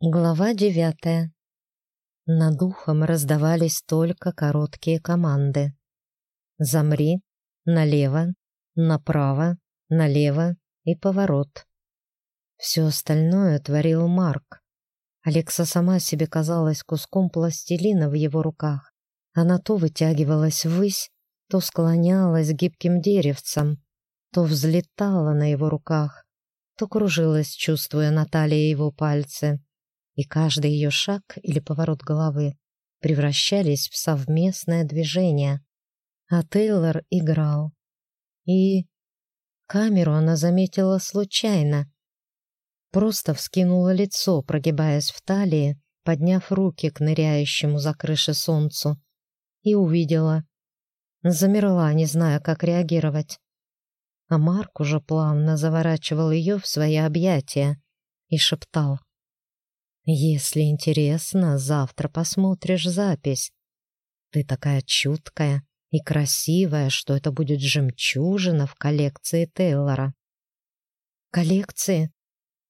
Глава девятая. Над ухом раздавались только короткие команды. «Замри», «Налево», «Направо», «Налево» и «Поворот». Все остальное творил Марк. Алекса сама себе казалась куском пластилина в его руках. Она то вытягивалась ввысь, то склонялась гибким деревцем, то взлетала на его руках, то кружилась, чувствуя на талии его пальцы и каждый ее шаг или поворот головы превращались в совместное движение. А Тейлор играл. И камеру она заметила случайно. Просто вскинула лицо, прогибаясь в талии, подняв руки к ныряющему за крыши солнцу, и увидела. Замерла, не зная, как реагировать. А Марк уже плавно заворачивал ее в свои объятия и шептал. Если интересно, завтра посмотришь запись. Ты такая чуткая и красивая, что это будет жемчужина в коллекции Тейлора. Коллекции?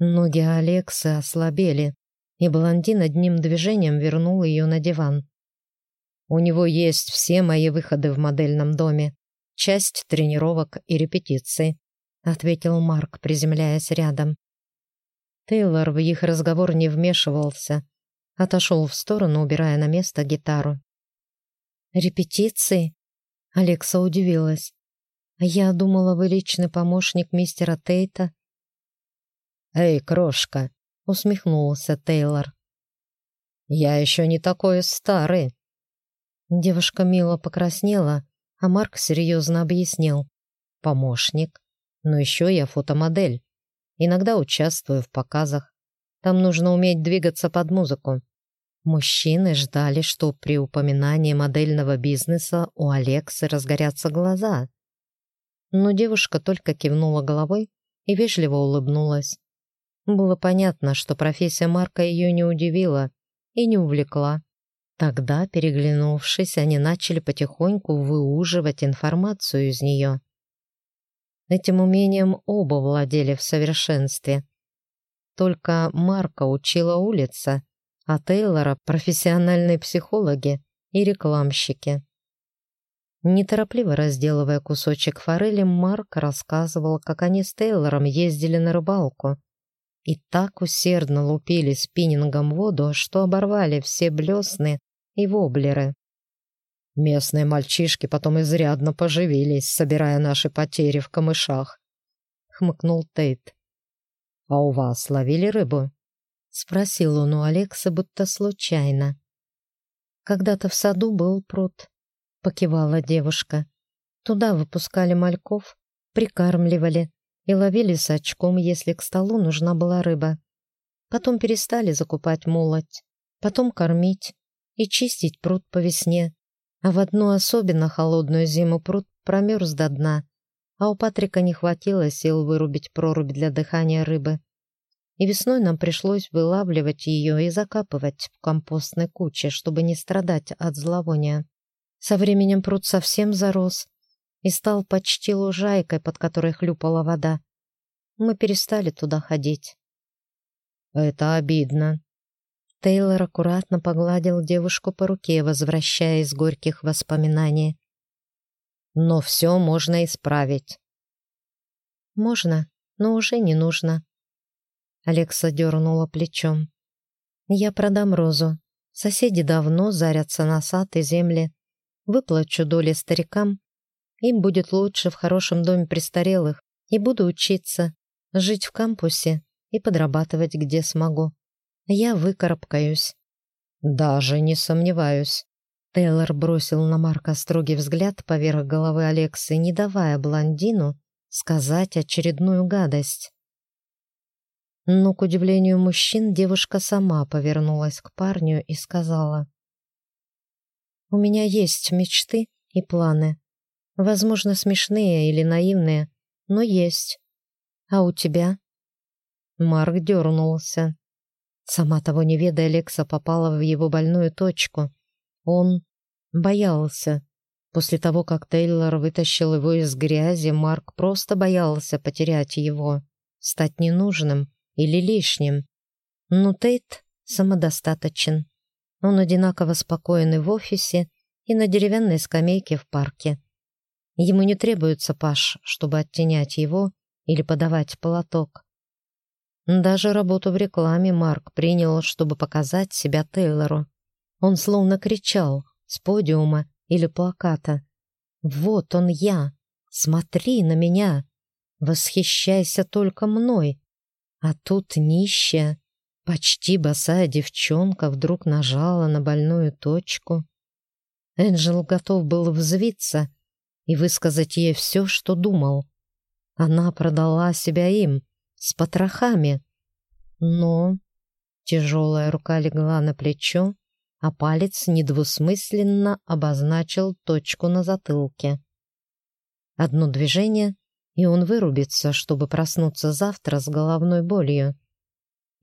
Ноги Алексы ослабели, и блондин одним движением вернул ее на диван. У него есть все мои выходы в модельном доме, часть тренировок и репетиций, ответил Марк, приземляясь рядом. Тейлор в их разговор не вмешивался, отошел в сторону, убирая на место гитару. «Репетиции?» Алекса удивилась. «Я думала, вы личный помощник мистера Тейта». «Эй, крошка!» — усмехнулся Тейлор. «Я еще не такой старый». Девушка мило покраснела, а Марк серьезно объяснил. «Помощник, но еще я фотомодель. Иногда участвую в показах. Там нужно уметь двигаться под музыку. Мужчины ждали, что при упоминании модельного бизнеса у Алексы разгорятся глаза. Но девушка только кивнула головой и вежливо улыбнулась. Было понятно, что профессия Марка ее не удивила и не увлекла. Тогда, переглянувшись, они начали потихоньку выуживать информацию из нее. Этим умением оба владели в совершенстве. Только Марка учила улица, а Тейлора — профессиональные психологи и рекламщики. Неторопливо разделывая кусочек форели, Марк рассказывал, как они с Тейлором ездили на рыбалку и так усердно лупили спиннингом воду, что оборвали все блесны и воблеры. Местные мальчишки потом изрядно поживились, собирая наши потери в камышах. Хмыкнул Тейт. «А у вас ловили рыбу?» Спросил он у Алекса, будто случайно. «Когда-то в саду был пруд», — покивала девушка. «Туда выпускали мальков, прикармливали и ловили с очком, если к столу нужна была рыба. Потом перестали закупать молоть, потом кормить и чистить пруд по весне, а в одну особенно холодную зиму пруд промерз до дна, а у Патрика не хватило сил вырубить прорубь для дыхания рыбы. И весной нам пришлось вылавливать ее и закапывать в компостной куче, чтобы не страдать от зловония. Со временем пруд совсем зарос и стал почти лужайкой, под которой хлюпала вода. Мы перестали туда ходить. «Это обидно», Тейлор аккуратно погладил девушку по руке, возвращая из горьких воспоминаний. «Но все можно исправить». «Можно, но уже не нужно». Алекса дернула плечом. «Я продам розу. Соседи давно зарятся на сад и земли. Выплачу доли старикам. Им будет лучше в хорошем доме престарелых. И буду учиться, жить в кампусе и подрабатывать, где смогу. Я выкарабкаюсь. Даже не сомневаюсь. Тейлор бросил на Марка строгий взгляд поверх головы Алексы, не давая блондину сказать очередную гадость. Но, к удивлению мужчин, девушка сама повернулась к парню и сказала. «У меня есть мечты и планы. Возможно, смешные или наивные, но есть. А у тебя?» Марк дернулся. Сама того не ведая, Лекса попала в его больную точку. Он боялся. После того, как Тейлор вытащил его из грязи, Марк просто боялся потерять его, стать ненужным или лишним. Но Тейт самодостаточен. Он одинаково спокоен и в офисе, и на деревянной скамейке в парке. Ему не требуется паш, чтобы оттенять его или подавать полоток. Даже работу в рекламе Марк принял, чтобы показать себя Тейлору. Он словно кричал с подиума или плаката. «Вот он я! Смотри на меня! Восхищайся только мной!» А тут нищая, почти босая девчонка вдруг нажала на больную точку. Энджел готов был взвиться и высказать ей все, что думал. Она продала себя им, с потрохами. Но тяжелая рука легла на плечо, а палец недвусмысленно обозначил точку на затылке. Одно движение, и он вырубится, чтобы проснуться завтра с головной болью.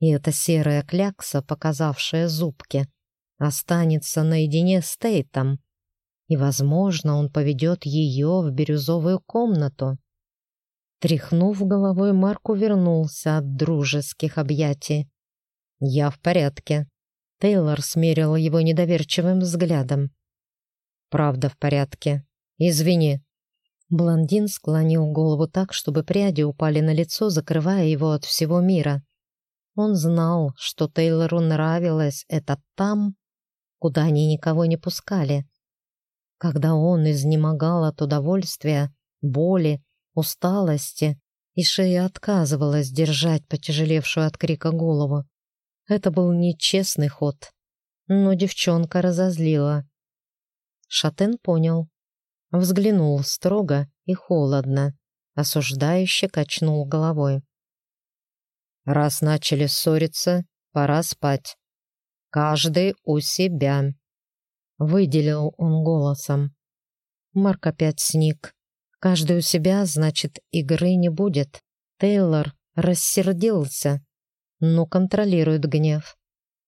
И эта серая клякса, показавшая зубки, останется наедине с Тейтом, и, возможно, он поведет ее в бирюзовую комнату. Тряхнув головой, Марк увернулся от дружеских объятий. «Я в порядке», Тейлор смерил его недоверчивым взглядом. «Правда в порядке. Извини». Блондин склонил голову так, чтобы пряди упали на лицо, закрывая его от всего мира. Он знал, что Тейлору нравилось это там, куда они никого не пускали. Когда он изнемогал от удовольствия, боли, усталости, и шея отказывалась держать потяжелевшую от крика голову. Это был нечестный ход, но девчонка разозлила. Шатен понял. Взглянул строго и холодно, осуждающе качнул головой. «Раз начали ссориться, пора спать. Каждый у себя», — выделил он голосом. Марк опять сник. «Каждый у себя, значит, игры не будет». Тейлор рассердился, но контролирует гнев.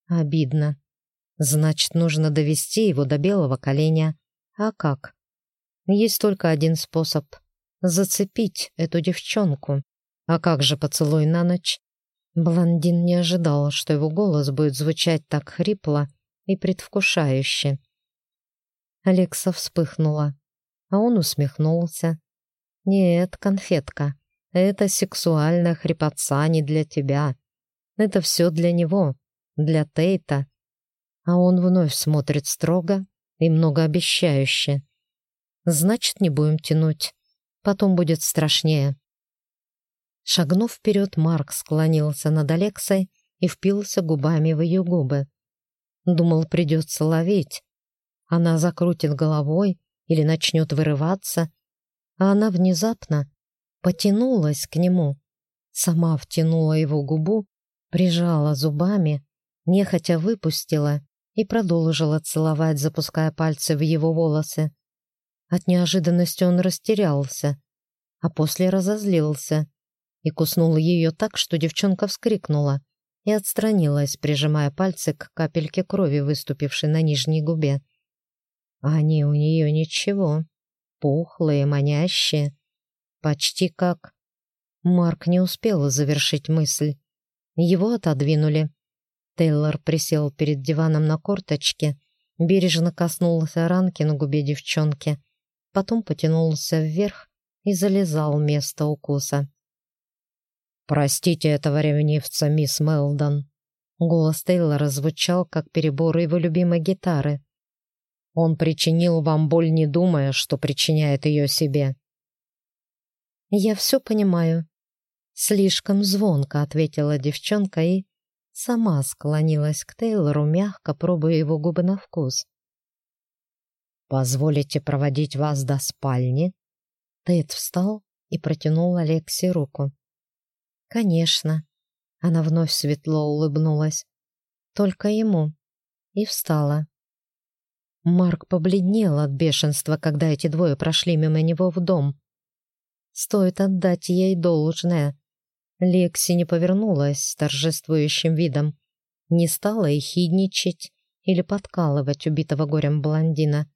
Обидно. Значит, нужно довести его до белого коленя. А как? Есть только один способ — зацепить эту девчонку. А как же поцелуй на ночь? Блондин не ожидал, что его голос будет звучать так хрипло и предвкушающе. Алекса вспыхнула, а он усмехнулся. «Нет, конфетка, это сексуальная хрипотца не для тебя. Это все для него, для Тейта. А он вновь смотрит строго и многообещающе. Значит, не будем тянуть. Потом будет страшнее. Шагнув вперед, Марк склонился над Алексой и впился губами в ее губы. Думал, придется ловить. Она закрутит головой или начнет вырываться, а она внезапно потянулась к нему, сама втянула его губу прижала зубами, нехотя выпустила и продолжила целовать, запуская пальцы в его волосы. От неожиданности он растерялся, а после разозлился и куснул ее так, что девчонка вскрикнула и отстранилась, прижимая пальцы к капельке крови, выступившей на нижней губе. Они у нее ничего, пухлые, манящие, почти как... Марк не успел завершить мысль. Его отодвинули. Тейлор присел перед диваном на корточке, бережно коснулся ранки на губе девчонки, потом потянулся вверх и залезал место укуса. «Простите этого ревнивца, мисс Мелдон», Голос Тейлора звучал, как перебор его любимой гитары. «Он причинил вам боль, не думая, что причиняет ее себе». «Я все понимаю», Слишком звонко ответила девчонка и сама склонилась к Тейлору, мягко пробуя его губы на вкус. «Позволите проводить вас до спальни?» Тейт встал и протянул Алексе руку. «Конечно». Она вновь светло улыбнулась. «Только ему». И встала. Марк побледнел от бешенства, когда эти двое прошли мимо него в дом. Стоит отдать ей должное. Лекси не повернулась с торжествующим видом, не стала ехидничать или подкалывать убитого горем блондина.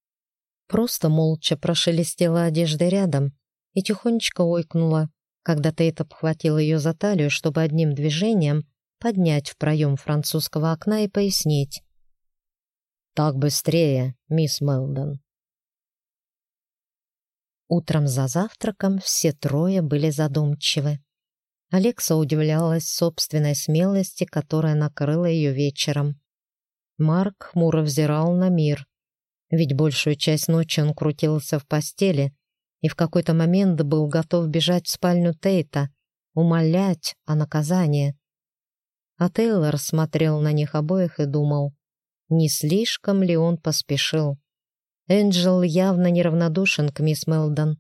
Просто молча прошелестела одеждой рядом и тихонечко ойкнула, когда Тейт обхватил ее за талию, чтобы одним движением поднять в проем французского окна и пояснить. «Так быстрее, мисс Мелдон». Утром за завтраком все трое были задумчивы. Алекса удивлялась собственной смелости, которая накрыла ее вечером. Марк хмуро взирал на мир, ведь большую часть ночи он крутился в постели и в какой-то момент был готов бежать в спальню Тейта, умолять о наказании. А Тейлор смотрел на них обоих и думал, не слишком ли он поспешил. Энджел явно неравнодушен к мисс Мелдон,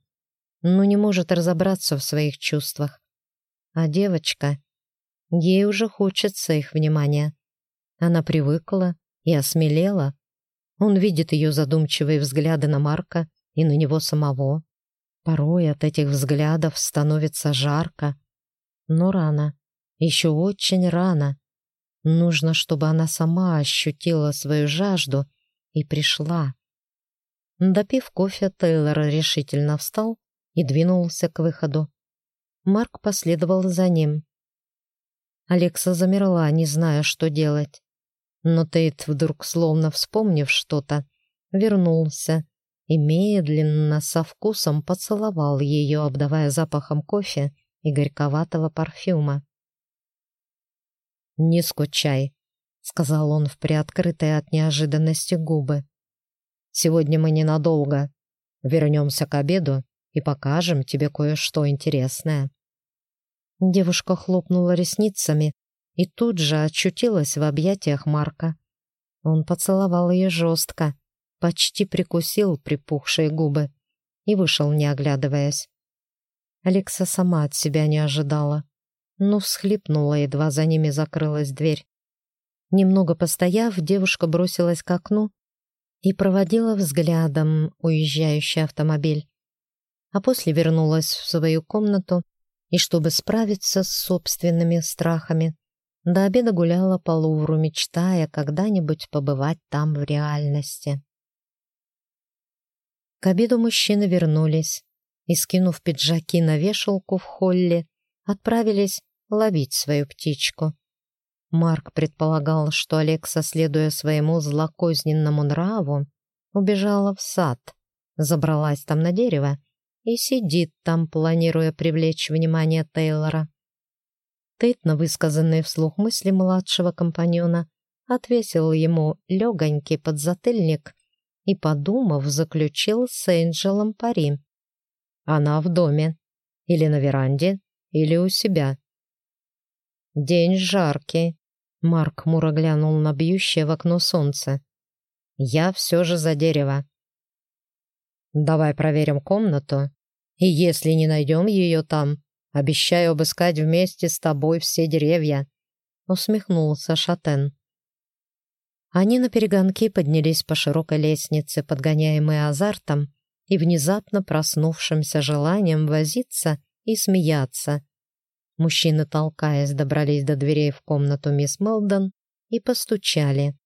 но не может разобраться в своих чувствах. А девочка, ей уже хочется их внимания. Она привыкла и осмелела. Он видит ее задумчивые взгляды на Марка и на него самого. Порой от этих взглядов становится жарко. Но рано, еще очень рано. Нужно, чтобы она сама ощутила свою жажду и пришла. Допив кофе, Тейлор решительно встал и двинулся к выходу. Марк последовал за ним. Алекса замерла, не зная, что делать. Но Тейт, вдруг словно вспомнив что-то, вернулся и медленно, со вкусом поцеловал ее, обдавая запахом кофе и горьковатого парфюма. «Не скучай», — сказал он в приоткрытые от неожиданности губы. Сегодня мы ненадолго. Вернемся к обеду и покажем тебе кое-что интересное». Девушка хлопнула ресницами и тут же очутилась в объятиях Марка. Он поцеловал ее жестко, почти прикусил припухшие губы и вышел, не оглядываясь. Алекса сама от себя не ожидала, но всхлипнула, едва за ними закрылась дверь. Немного постояв, девушка бросилась к окну и проводила взглядом уезжающий автомобиль. А после вернулась в свою комнату и, чтобы справиться с собственными страхами, до обеда гуляла по Лувру, мечтая когда-нибудь побывать там в реальности. К обеду мужчины вернулись и, скинув пиджаки на вешалку в холле, отправились ловить свою птичку. Марк предполагал, что Алекса, следуя своему злокозненному нраву, убежала в сад, забралась там на дерево и сидит там, планируя привлечь внимание Тейлора. Тейт на высказанные вслух мысли младшего компаньона отвесил ему легонький подзатыльник и, подумав, заключил с Энджелом пари. Она в доме, или на веранде, или у себя. День жаркий, Марк хмуро глянул на бьющее в окно солнце. «Я все же за дерево». «Давай проверим комнату, и если не найдем ее там, обещаю обыскать вместе с тобой все деревья», — усмехнулся Шатен. Они на перегонки поднялись по широкой лестнице, подгоняемые азартом и внезапно проснувшимся желанием возиться и смеяться, Мужчины, толкаясь, добрались до дверей в комнату мисс Мелдон и постучали.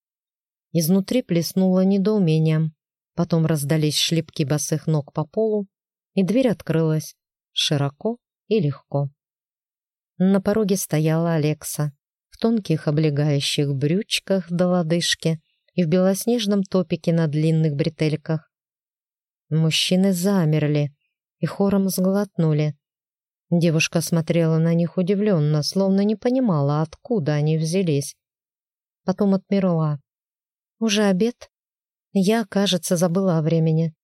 Изнутри плеснуло недоумением. Потом раздались шлепки босых ног по полу, и дверь открылась широко и легко. На пороге стояла Алекса в тонких облегающих брючках до лодыжки и в белоснежном топике на длинных бретельках. Мужчины замерли и хором сглотнули. Девушка смотрела на них удивленно, словно не понимала, откуда они взялись. Потом отмерла. «Уже обед?» Я, кажется, забыла о времени.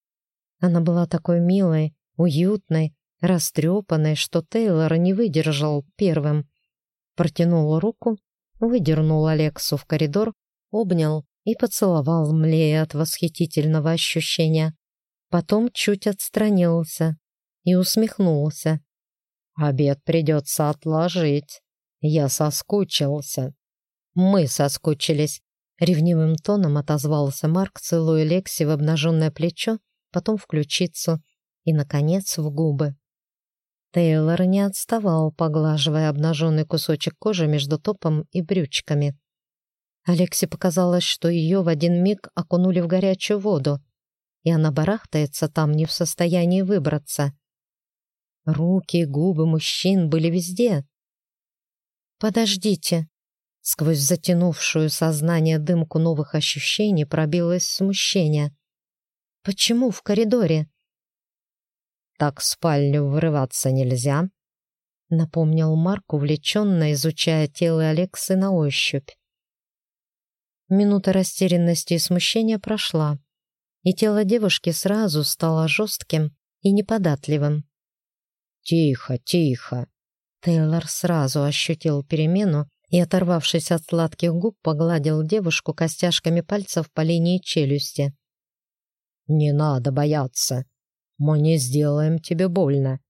Она была такой милой, уютной, растрепанной, что Тейлор не выдержал первым. Протянул руку, выдернул Алексу в коридор, обнял и поцеловал, млея от восхитительного ощущения. Потом чуть отстранился и усмехнулся. Обед придется отложить. Я соскучился. Мы соскучились. Ревнивым тоном отозвался Марк, целуя Лекси в обнаженное плечо, потом в ключицу и, наконец, в губы. Тейлор не отставал, поглаживая обнаженный кусочек кожи между топом и брючками. Алексе показалось, что ее в один миг окунули в горячую воду, и она барахтается там не в состоянии выбраться. Руки, губы мужчин были везде. «Подождите», Сквозь затянувшую сознание дымку новых ощущений пробилось смущение. «Почему в коридоре?» «Так в спальню врываться нельзя», — напомнил Марк, увлеченно изучая тело Алексы на ощупь. Минута растерянности и смущения прошла, и тело девушки сразу стало жестким и неподатливым. «Тихо, тихо!» Тейлор сразу ощутил перемену и, оторвавшись от сладких губ, погладил девушку костяшками пальцев по линии челюсти. «Не надо бояться. Мы не сделаем тебе больно.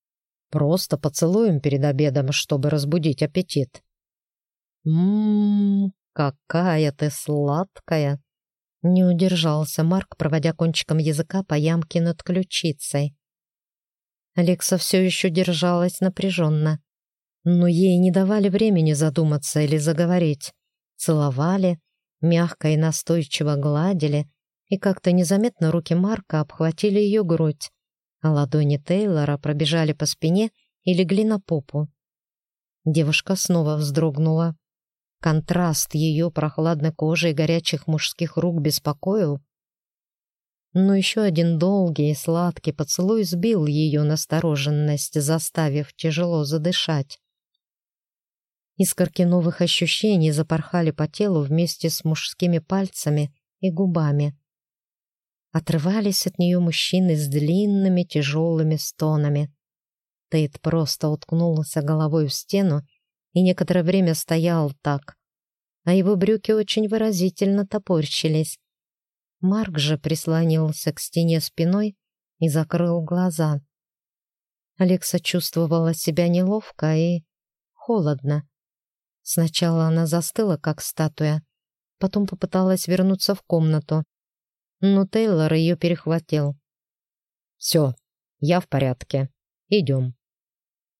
Просто поцелуем перед обедом, чтобы разбудить аппетит». «Ммм, какая ты сладкая!» Не удержался Марк, проводя кончиком языка по ямке над ключицей. Алекса все еще держалась напряженно, но ей не давали времени задуматься или заговорить. Целовали, мягко и настойчиво гладили, и как-то незаметно руки Марка обхватили ее грудь, а ладони Тейлора пробежали по спине и легли на попу. Девушка снова вздрогнула. Контраст ее прохладной кожи и горячих мужских рук беспокоил. Но еще один долгий и сладкий поцелуй сбил ее настороженность, заставив тяжело задышать. Искорки новых ощущений запорхали по телу вместе с мужскими пальцами и губами. Отрывались от нее мужчины с длинными тяжелыми стонами. Тейт просто уткнулся головой в стену и некоторое время стоял так, а его брюки очень выразительно топорщились. Марк же прислонился к стене спиной и закрыл глаза. Алекса чувствовала себя неловко и холодно. Сначала она застыла, как статуя, потом попыталась вернуться в комнату, но Тейлор ее перехватил. «Все, я в порядке. Идем».